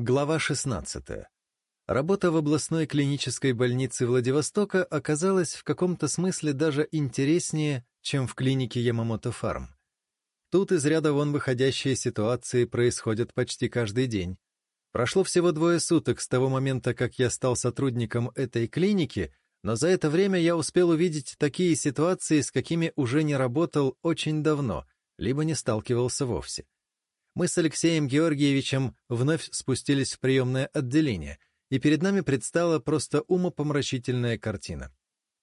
Глава 16. Работа в областной клинической больнице Владивостока оказалась в каком-то смысле даже интереснее, чем в клинике Ямамото Фарм. Тут из ряда вон выходящие ситуации происходят почти каждый день. Прошло всего двое суток с того момента, как я стал сотрудником этой клиники, но за это время я успел увидеть такие ситуации, с какими уже не работал очень давно, либо не сталкивался вовсе мы с Алексеем Георгиевичем вновь спустились в приемное отделение, и перед нами предстала просто умопомрачительная картина.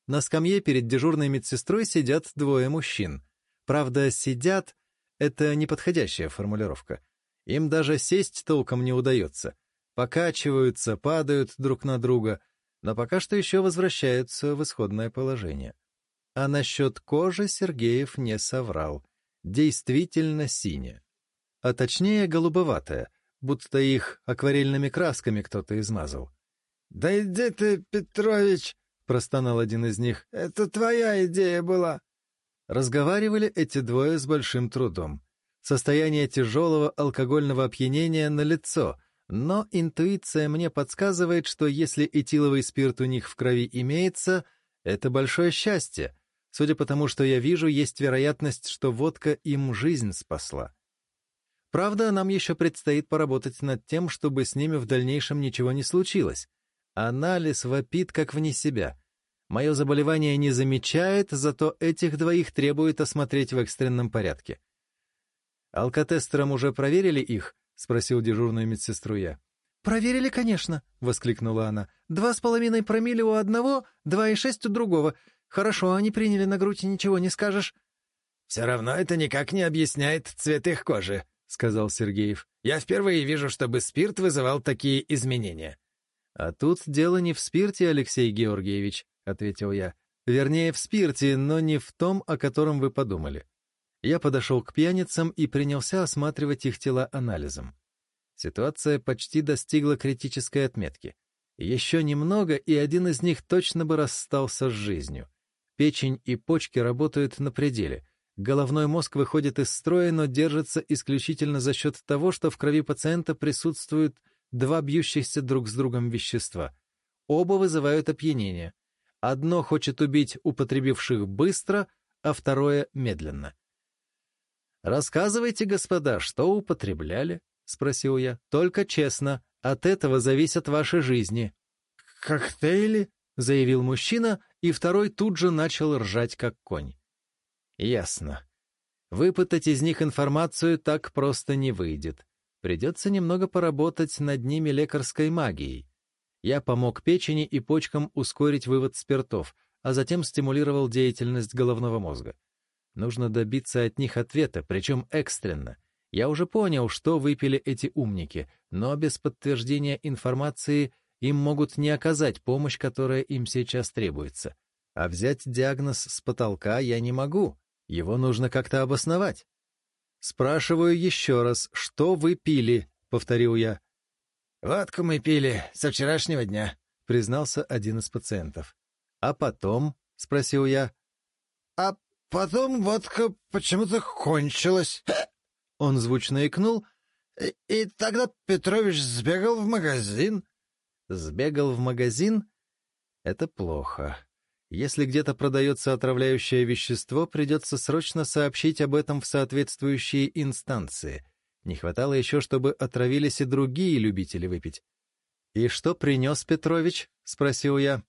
На скамье перед дежурной медсестрой сидят двое мужчин. Правда, «сидят» — это неподходящая формулировка. Им даже сесть толком не удается. Покачиваются, падают друг на друга, но пока что еще возвращаются в исходное положение. А насчет кожи Сергеев не соврал. Действительно синяя а точнее голубоватая, будто их акварельными красками кто-то измазал. — Да иди ты, Петрович! — простонал один из них. — Это твоя идея была. Разговаривали эти двое с большим трудом. Состояние тяжелого алкогольного опьянения на лицо, но интуиция мне подсказывает, что если этиловый спирт у них в крови имеется, это большое счастье. Судя по тому, что я вижу, есть вероятность, что водка им жизнь спасла. Правда, нам еще предстоит поработать над тем, чтобы с ними в дальнейшем ничего не случилось. Анализ вопит как вне себя. Мое заболевание не замечает, зато этих двоих требует осмотреть в экстренном порядке. «Алкотестером уже проверили их?» — спросил дежурную медсестру я. «Проверили, конечно», — воскликнула она. «Два с половиной промилле у одного, два и шесть у другого. Хорошо, они приняли на грудь, ничего не скажешь». «Все равно это никак не объясняет цвет их кожи», — сказал Сергеев. «Я впервые вижу, чтобы спирт вызывал такие изменения». «А тут дело не в спирте, Алексей Георгиевич», — ответил я. «Вернее, в спирте, но не в том, о котором вы подумали». Я подошел к пьяницам и принялся осматривать их тела анализом. Ситуация почти достигла критической отметки. Еще немного, и один из них точно бы расстался с жизнью. Печень и почки работают на пределе — Головной мозг выходит из строя, но держится исключительно за счет того, что в крови пациента присутствуют два бьющихся друг с другом вещества. Оба вызывают опьянение. Одно хочет убить употребивших быстро, а второе — медленно. «Рассказывайте, господа, что употребляли?» — спросил я. «Только честно, от этого зависят ваши жизни». «Коктейли?» — заявил мужчина, и второй тут же начал ржать, как конь. Ясно. Выпытать из них информацию так просто не выйдет. Придется немного поработать над ними лекарской магией. Я помог печени и почкам ускорить вывод спиртов, а затем стимулировал деятельность головного мозга. Нужно добиться от них ответа, причем экстренно. Я уже понял, что выпили эти умники, но без подтверждения информации им могут не оказать помощь, которая им сейчас требуется. А взять диагноз с потолка я не могу, его нужно как-то обосновать. «Спрашиваю еще раз, что вы пили?» — повторил я. «Водку мы пили со вчерашнего дня», — признался один из пациентов. «А потом?» — спросил я. «А потом водка почему-то кончилась». Он звучно икнул. И, «И тогда Петрович сбегал в магазин». «Сбегал в магазин? Это плохо. Если где-то продается отравляющее вещество, придется срочно сообщить об этом в соответствующие инстанции. Не хватало еще, чтобы отравились и другие любители выпить. «И что принес Петрович?» — спросил я.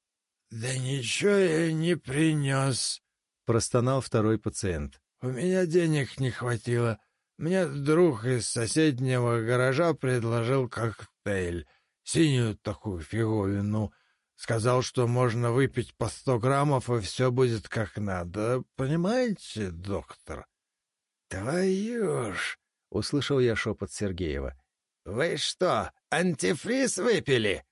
«Да ничего я не принес», — простонал второй пациент. «У меня денег не хватило. Мне друг из соседнего гаража предложил коктейль, синюю такую фиговину». Сказал, что можно выпить по сто граммов, и все будет как надо. Понимаете, доктор? — Твою ж! — услышал я шепот Сергеева. — Вы что, антифриз выпили?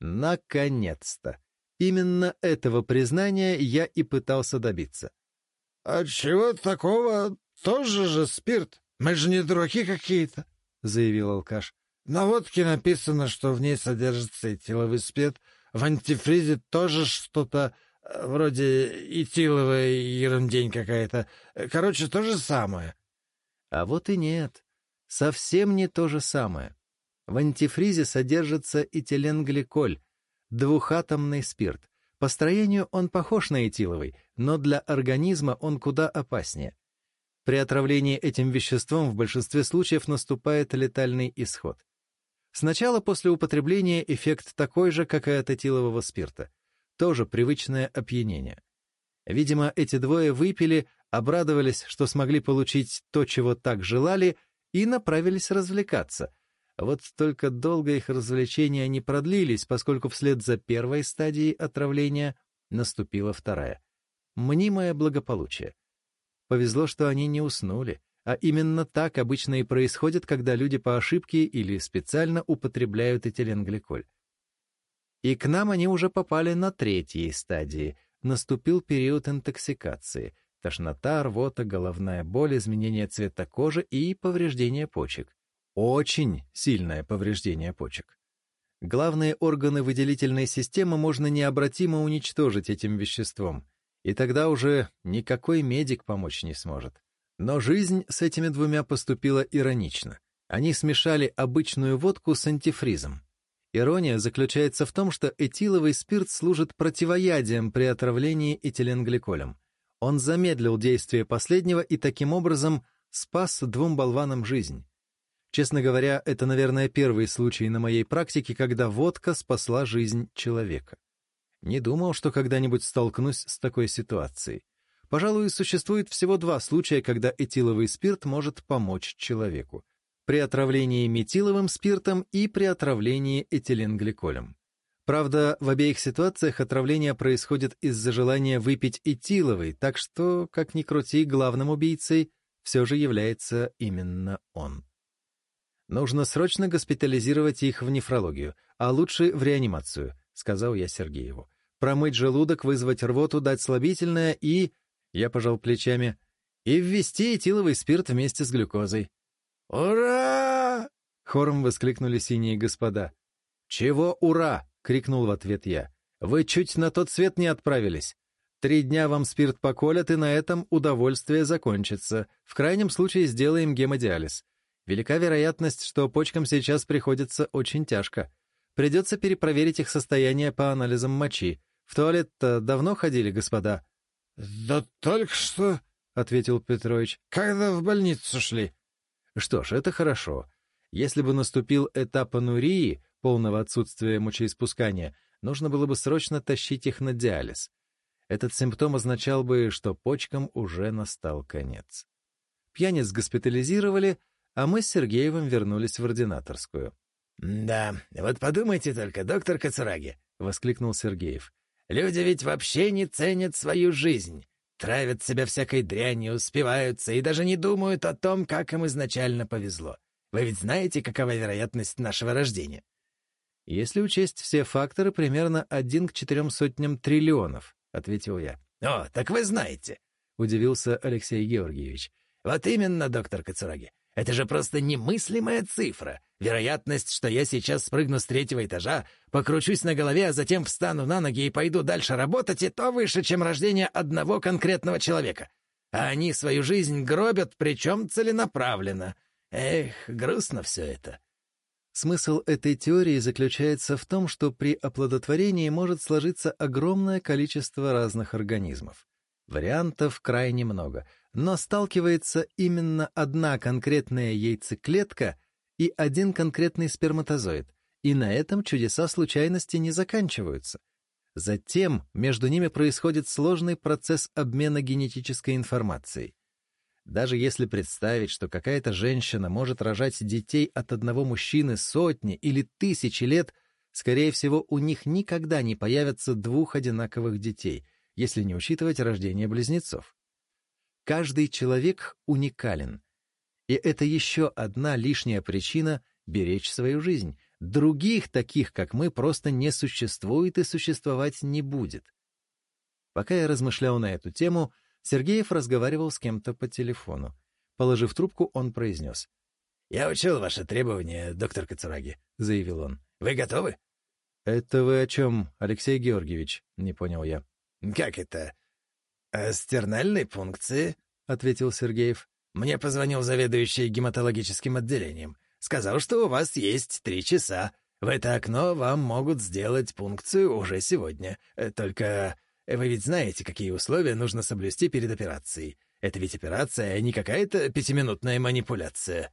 Наконец-то! Именно этого признания я и пытался добиться. — А чего такого? Тоже же спирт. Мы же не дураки какие-то, — заявил алкаш. — На водке написано, что в ней содержится этиловый спирт — в антифризе тоже что-то э, вроде этиловая ерундень какая-то. Короче, то же самое. А вот и нет. Совсем не то же самое. В антифризе содержится этиленгликоль, двухатомный спирт. По строению он похож на этиловый, но для организма он куда опаснее. При отравлении этим веществом в большинстве случаев наступает летальный исход. Сначала после употребления эффект такой же, как и от этилового спирта. Тоже привычное опьянение. Видимо, эти двое выпили, обрадовались, что смогли получить то, чего так желали, и направились развлекаться. Вот только долго их развлечения не продлились, поскольку вслед за первой стадией отравления наступила вторая. Мнимое благополучие. Повезло, что они не уснули, а именно так обычно и происходит, когда люди по ошибке или специально употребляют этиленгликоль. И к нам они уже попали на третьей стадии. Наступил период интоксикации. Тошнота, рвота, головная боль, изменение цвета кожи и повреждение почек. Очень сильное повреждение почек. Главные органы выделительной системы можно необратимо уничтожить этим веществом, и тогда уже никакой медик помочь не сможет. Но жизнь с этими двумя поступила иронично. Они смешали обычную водку с антифризом. Ирония заключается в том, что этиловый спирт служит противоядием при отравлении этиленгликолем. Он замедлил действие последнего и таким образом спас двум болванам жизнь. Честно говоря, это, наверное, первый случай на моей практике, когда водка спасла жизнь человека. Не думал, что когда-нибудь столкнусь с такой ситуацией. Пожалуй, существует всего два случая, когда этиловый спирт может помочь человеку при отравлении метиловым спиртом и при отравлении этиленгликолем. Правда, в обеих ситуациях отравление происходит из-за желания выпить этиловый, так что, как ни крути, главным убийцей все же является именно он. Нужно срочно госпитализировать их в нефрологию, а лучше в реанимацию, сказал я Сергееву. Промыть желудок, вызвать рвоту, дать слабительное и... Я пожал плечами. И ввести этиловый спирт вместе с глюкозой. «Ура!» — хором воскликнули синие господа. «Чего ура?» — крикнул в ответ я. «Вы чуть на тот свет не отправились. Три дня вам спирт поколят, и на этом удовольствие закончится. В крайнем случае сделаем гемодиализ. Велика вероятность, что почкам сейчас приходится очень тяжко. Придется перепроверить их состояние по анализам мочи. В туалет-то давно ходили, господа?» «Да только что», — ответил Петрович, — «когда в больницу шли». Что ж, это хорошо. Если бы наступил этап анурии, полного отсутствия мочеиспускания, нужно было бы срочно тащить их на диализ. Этот симптом означал бы, что почкам уже настал конец. Пьяниц госпитализировали, а мы с Сергеевым вернулись в ординаторскую. «Да, вот подумайте только, доктор Кацураги», — воскликнул Сергеев. «Люди ведь вообще не ценят свою жизнь. Травят себя всякой дрянью, успеваются и даже не думают о том, как им изначально повезло. Вы ведь знаете, какова вероятность нашего рождения? Если учесть все факторы, примерно один к четырем сотням триллионов, — ответил я. — О, так вы знаете, — удивился Алексей Георгиевич. — Вот именно, доктор Кацураги. Это же просто немыслимая цифра. Вероятность, что я сейчас спрыгну с третьего этажа, покручусь на голове, а затем встану на ноги и пойду дальше работать, и то выше, чем рождение одного конкретного человека. А они свою жизнь гробят, причем целенаправленно. Эх, грустно все это. Смысл этой теории заключается в том, что при оплодотворении может сложиться огромное количество разных организмов. Вариантов крайне много, но сталкивается именно одна конкретная яйцеклетка и один конкретный сперматозоид, и на этом чудеса случайности не заканчиваются. Затем между ними происходит сложный процесс обмена генетической информацией. Даже если представить, что какая-то женщина может рожать детей от одного мужчины сотни или тысячи лет, скорее всего, у них никогда не появятся двух одинаковых детей, если не учитывать рождение близнецов. Каждый человек уникален. И это еще одна лишняя причина беречь свою жизнь. Других таких, как мы, просто не существует и существовать не будет. Пока я размышлял на эту тему, Сергеев разговаривал с кем-то по телефону. Положив трубку, он произнес. «Я учел ваши требования, доктор Кацураги», — заявил он. «Вы готовы?» «Это вы о чем, Алексей Георгиевич?» — не понял я. «Как это?» «О стернальной пункции», — ответил Сергеев. «Мне позвонил заведующий гематологическим отделением. Сказал, что у вас есть три часа. В это окно вам могут сделать пункцию уже сегодня. Э, только вы ведь знаете, какие условия нужно соблюсти перед операцией. Это ведь операция, а не какая-то пятиминутная манипуляция».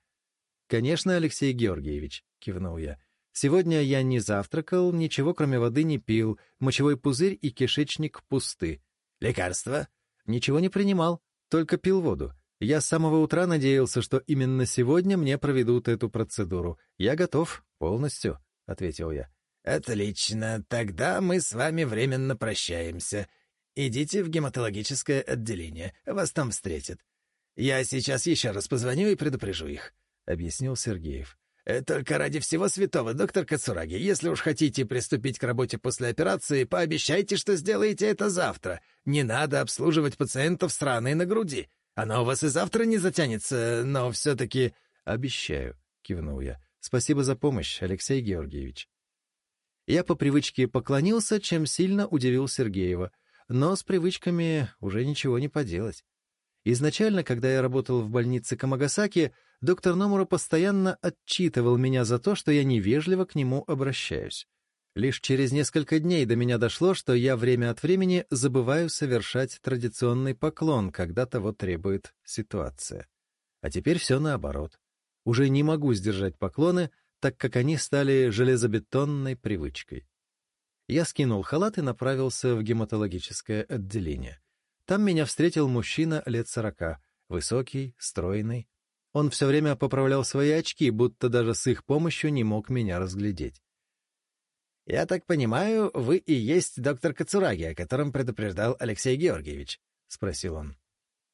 «Конечно, Алексей Георгиевич», — кивнул я. «Сегодня я не завтракал, ничего кроме воды не пил, мочевой пузырь и кишечник пусты». «Лекарства?» «Ничего не принимал, только пил воду. Я с самого утра надеялся, что именно сегодня мне проведут эту процедуру. Я готов полностью», — ответил я. «Отлично, тогда мы с вами временно прощаемся. Идите в гематологическое отделение, вас там встретят. Я сейчас еще раз позвоню и предупрежу их», — объяснил Сергеев. «Э, «Только ради всего святого, доктор Кацураги, если уж хотите приступить к работе после операции, пообещайте, что сделаете это завтра. Не надо обслуживать пациентов с раной на груди. Она у вас и завтра не затянется, но все-таки...» «Обещаю», — кивнул я. «Спасибо за помощь, Алексей Георгиевич». Я по привычке поклонился, чем сильно удивил Сергеева — но с привычками уже ничего не поделать. Изначально, когда я работал в больнице Камагасаки, доктор Номура постоянно отчитывал меня за то, что я невежливо к нему обращаюсь. Лишь через несколько дней до меня дошло, что я время от времени забываю совершать традиционный поклон, когда того требует ситуация. А теперь все наоборот. Уже не могу сдержать поклоны, так как они стали железобетонной привычкой. Я скинул халат и направился в гематологическое отделение. Там меня встретил мужчина лет сорока, высокий, стройный. Он все время поправлял свои очки, будто даже с их помощью не мог меня разглядеть. «Я так понимаю, вы и есть доктор Кацураги, о котором предупреждал Алексей Георгиевич?» — спросил он.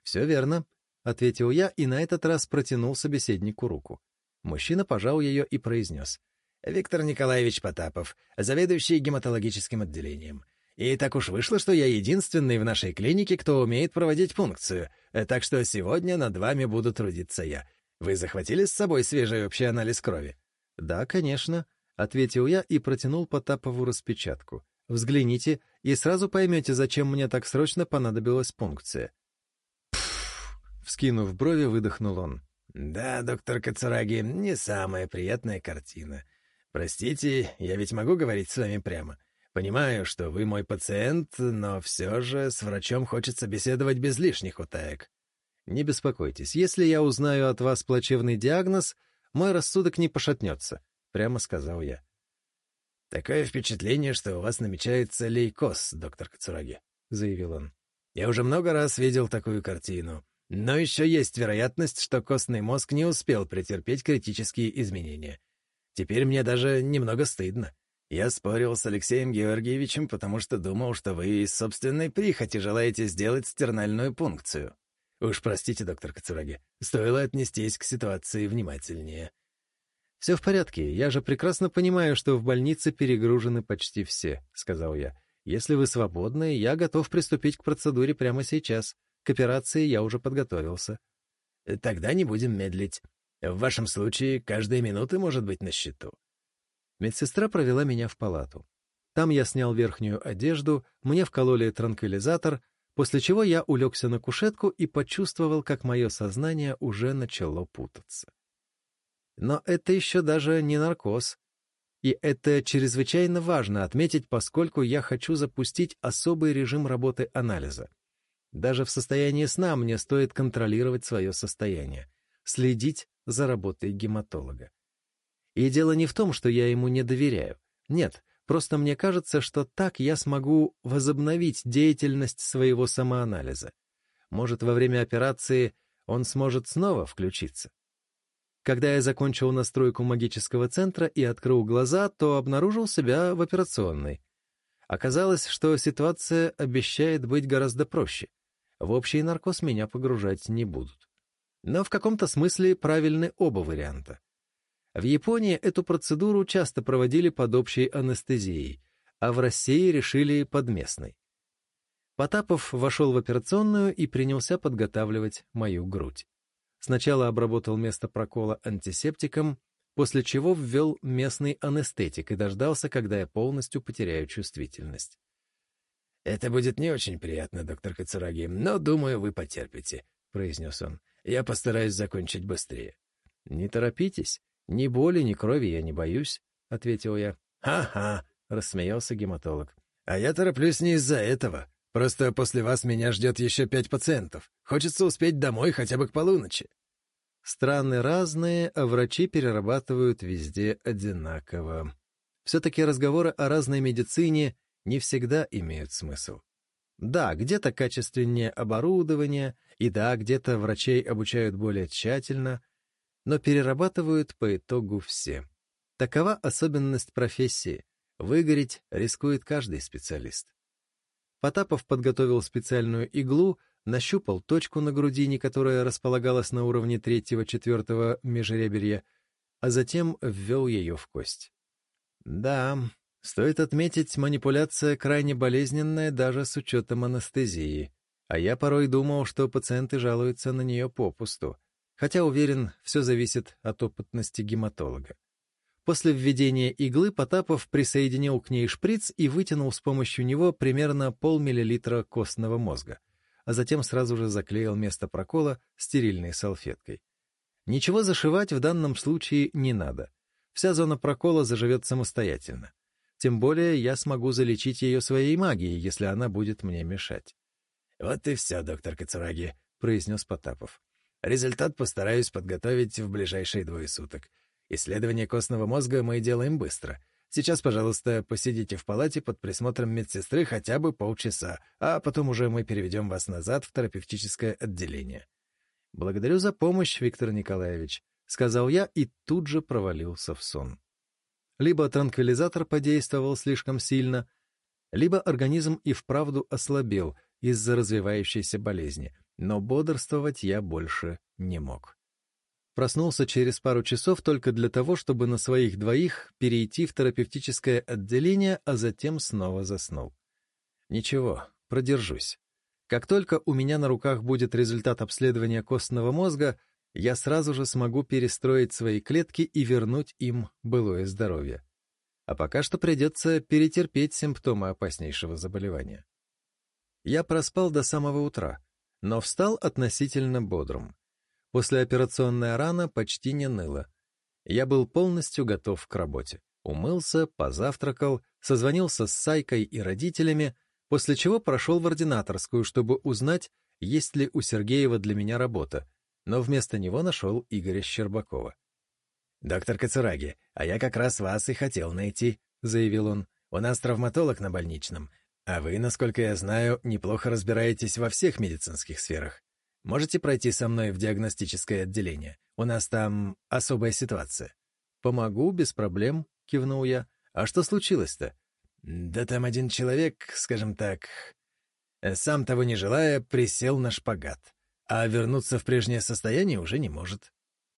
«Все верно», — ответил я и на этот раз протянул собеседнику руку. Мужчина пожал ее и произнес. Виктор Николаевич Потапов, заведующий гематологическим отделением. И так уж вышло, что я единственный в нашей клинике, кто умеет проводить пункцию, так что сегодня над вами буду трудиться я. Вы захватили с собой свежий общий анализ крови? — Да, конечно, — ответил я и протянул Потапову распечатку. — Взгляните, и сразу поймете, зачем мне так срочно понадобилась пункция. Вскинув брови, выдохнул он. — Да, доктор Кацураги, не самая приятная картина. «Простите, я ведь могу говорить с вами прямо. Понимаю, что вы мой пациент, но все же с врачом хочется беседовать без лишних утаек». «Не беспокойтесь, если я узнаю от вас плачевный диагноз, мой рассудок не пошатнется», — прямо сказал я. «Такое впечатление, что у вас намечается лейкоз, доктор Кацураги», — заявил он. «Я уже много раз видел такую картину, но еще есть вероятность, что костный мозг не успел претерпеть критические изменения. Теперь мне даже немного стыдно. Я спорил с Алексеем Георгиевичем, потому что думал, что вы из собственной прихоти желаете сделать стернальную пункцию. Уж простите, доктор Кацураги, стоило отнестись к ситуации внимательнее. — Все в порядке, я же прекрасно понимаю, что в больнице перегружены почти все, — сказал я. — Если вы свободны, я готов приступить к процедуре прямо сейчас. К операции я уже подготовился. — Тогда не будем медлить. В вашем случае каждая минута может быть на счету. Медсестра провела меня в палату. Там я снял верхнюю одежду, мне вкололи транквилизатор, после чего я улегся на кушетку и почувствовал, как мое сознание уже начало путаться. Но это еще даже не наркоз. И это чрезвычайно важно отметить, поскольку я хочу запустить особый режим работы анализа. Даже в состоянии сна мне стоит контролировать свое состояние, следить за работой гематолога. И дело не в том, что я ему не доверяю. Нет, просто мне кажется, что так я смогу возобновить деятельность своего самоанализа. Может, во время операции он сможет снова включиться. Когда я закончил настройку магического центра и открыл глаза, то обнаружил себя в операционной. Оказалось, что ситуация обещает быть гораздо проще. В общий наркоз меня погружать не будут. Но в каком-то смысле правильны оба варианта. В Японии эту процедуру часто проводили под общей анестезией, а в России решили под местной. Потапов вошел в операционную и принялся подготавливать мою грудь. Сначала обработал место прокола антисептиком, после чего ввел местный анестетик и дождался, когда я полностью потеряю чувствительность. «Это будет не очень приятно, доктор Кацураги, но, думаю, вы потерпите», — произнес он. Я постараюсь закончить быстрее. Не торопитесь. «Ни боли, ни крови я не боюсь», — ответил я. «Ха-ха», — рассмеялся гематолог. «А я тороплюсь не из-за этого. Просто после вас меня ждет еще пять пациентов. Хочется успеть домой хотя бы к полуночи». Страны разные, а врачи перерабатывают везде одинаково. Все-таки разговоры о разной медицине не всегда имеют смысл. Да, где-то качественнее оборудование, и да, где-то врачей обучают более тщательно, но перерабатывают по итогу все. Такова особенность профессии. Выгореть рискует каждый специалист. Потапов подготовил специальную иглу, нащупал точку на грудине, которая располагалась на уровне третьего-четвертого межреберья, а затем ввел ее в кость. Да, стоит отметить, манипуляция крайне болезненная даже с учетом анестезии, а я порой думал, что пациенты жалуются на нее попусту, хотя уверен, все зависит от опытности гематолога. После введения иглы Потапов присоединил к ней шприц и вытянул с помощью него примерно полмиллилитра костного мозга, а затем сразу же заклеил место прокола стерильной салфеткой. Ничего зашивать в данном случае не надо. Вся зона прокола заживет самостоятельно. Тем более я смогу залечить ее своей магией, если она будет мне мешать. — Вот и все, доктор Кацураги, — произнес Потапов. — Результат постараюсь подготовить в ближайшие двое суток. Исследование костного мозга мы делаем быстро. Сейчас, пожалуйста, посидите в палате под присмотром медсестры хотя бы полчаса, а потом уже мы переведем вас назад в терапевтическое отделение. «Благодарю за помощь, Виктор Николаевич», — сказал я и тут же провалился в сон. Либо транквилизатор подействовал слишком сильно, либо организм и вправду ослабел из-за развивающейся болезни, но бодрствовать я больше не мог. Проснулся через пару часов только для того, чтобы на своих двоих перейти в терапевтическое отделение, а затем снова заснул. Ничего, продержусь. Как только у меня на руках будет результат обследования костного мозга, я сразу же смогу перестроить свои клетки и вернуть им былое здоровье. А пока что придется перетерпеть симптомы опаснейшего заболевания. Я проспал до самого утра, но встал относительно бодрым. Послеоперационная рана почти не ныла. Я был полностью готов к работе. Умылся, позавтракал, созвонился с Сайкой и родителями, после чего прошел в ординаторскую, чтобы узнать, есть ли у Сергеева для меня работа, но вместо него нашел Игоря Щербакова. «Доктор Кацураги, а я как раз вас и хотел найти», — заявил он. «У нас травматолог на больничном, а вы, насколько я знаю, неплохо разбираетесь во всех медицинских сферах. Можете пройти со мной в диагностическое отделение? У нас там особая ситуация». «Помогу, без проблем», — кивнул я. «А что случилось-то?» «Да там один человек, скажем так, сам того не желая, присел на шпагат, а вернуться в прежнее состояние уже не может».